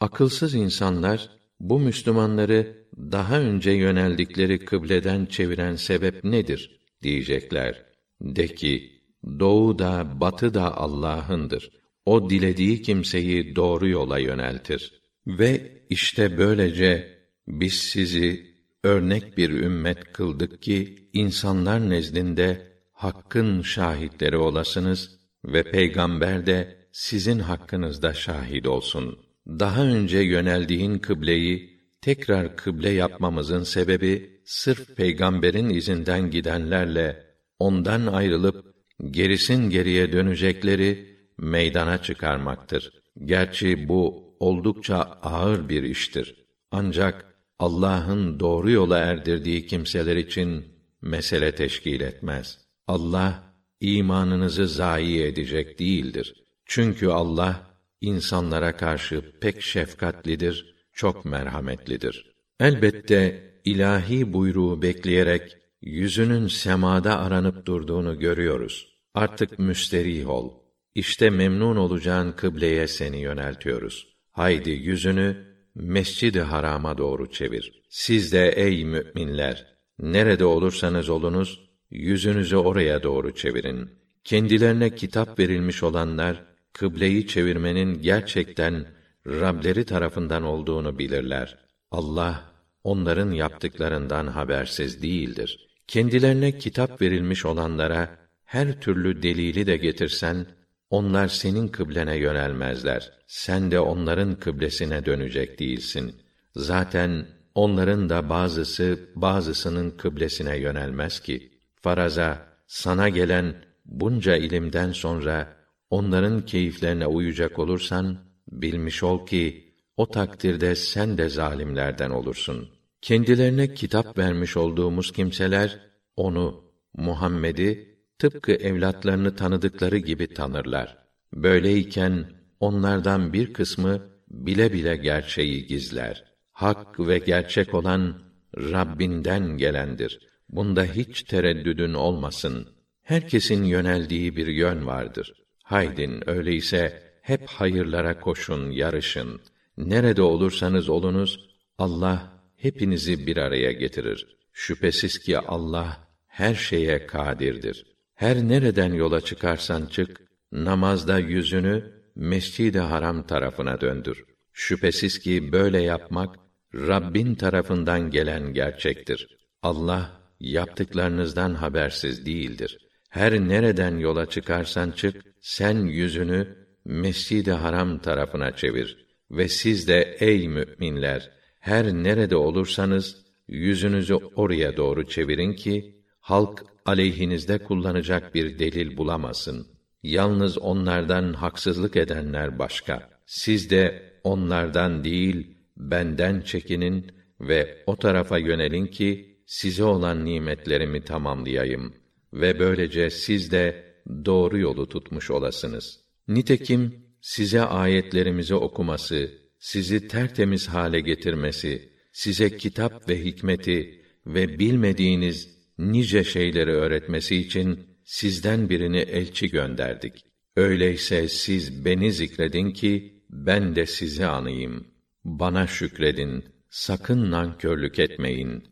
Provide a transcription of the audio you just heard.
Akılsız insanlar bu Müslümanları daha önce yöneldikleri kıbleden çeviren sebep nedir diyecekler. De ki, doğu da batı da Allah'ındır. O dilediği kimseyi doğru yola yöneltir. Ve işte böylece biz sizi örnek bir ümmet kıldık ki insanlar nezdinde hakkın şahitleri olasınız ve peygamber de sizin hakkınızda şahit olsun. Daha önce yöneldiğin kıbleyi tekrar kıble yapmamızın sebebi sırf peygamberin izinden gidenlerle ondan ayrılıp gerisin geriye dönecekleri meydana çıkarmaktır. Gerçi bu oldukça ağır bir iştir. Ancak Allah'ın doğru yola erdirdiği kimseler için mesele teşkil etmez. Allah imanınızı zayi edecek değildir. Çünkü Allah insanlara karşı pek şefkatlidir, çok merhametlidir. Elbette ilahi buyruğu bekleyerek yüzünün semada aranıp durduğunu görüyoruz. Artık müsterih ol. İşte memnun olacağın kıbleye seni yöneltiyoruz. Haydi yüzünü Mescid-i Haram'a doğru çevir. Siz de ey müminler, nerede olursanız olunuz, yüzünüzü oraya doğru çevirin. Kendilerine kitap verilmiş olanlar, kıbleyi çevirmenin gerçekten Rableri tarafından olduğunu bilirler. Allah, onların yaptıklarından habersiz değildir. Kendilerine kitap verilmiş olanlara, her türlü delili de getirsen, onlar senin kıblene yönelmezler. Sen de onların kıblesine dönecek değilsin. Zaten onların da bazısı bazısının kıblesine yönelmez ki. Faraza sana gelen bunca ilimden sonra onların keyiflerine uyacak olursan bilmiş ol ki o takdirde sen de zalimlerden olursun. Kendilerine kitap vermiş olduğumuz kimseler onu Muhammed'i tıpkı evlatlarını tanıdıkları gibi tanırlar. Böyleyken onlardan bir kısmı bile bile gerçeği gizler. Hak ve gerçek olan Rabbinden gelendir. Bunda hiç tereddüdün olmasın. Herkesin yöneldiği bir yön vardır. Haydin öyleyse hep hayırlara koşun, yarışın. Nerede olursanız olunuz Allah hepinizi bir araya getirir. Şüphesiz ki Allah her şeye kadirdir. Her nereden yola çıkarsan çık, namazda yüzünü Mescid-i Haram tarafına döndür. Şüphesiz ki böyle yapmak Rabbin tarafından gelen gerçektir. Allah yaptıklarınızdan habersiz değildir. Her nereden yola çıkarsan çık, sen yüzünü Mescid-i Haram tarafına çevir ve siz de ey müminler her nerede olursanız yüzünüzü oraya doğru çevirin ki halk aleyhinizde kullanacak bir delil bulamasın. Yalnız onlardan haksızlık edenler başka. Siz de onlardan değil, benden çekinin ve o tarafa yönelin ki size olan nimetlerimi tamamlayayım ve böylece siz de doğru yolu tutmuş olasınız. Nitekim size ayetlerimizi okuması, sizi tertemiz hale getirmesi, size kitap ve hikmeti ve bilmediğiniz nice şeyleri öğretmesi için sizden birini elçi gönderdik. Öyleyse siz beni zikredin ki ben de sizi anayım. Bana şükredin, sakın nankörlük etmeyin.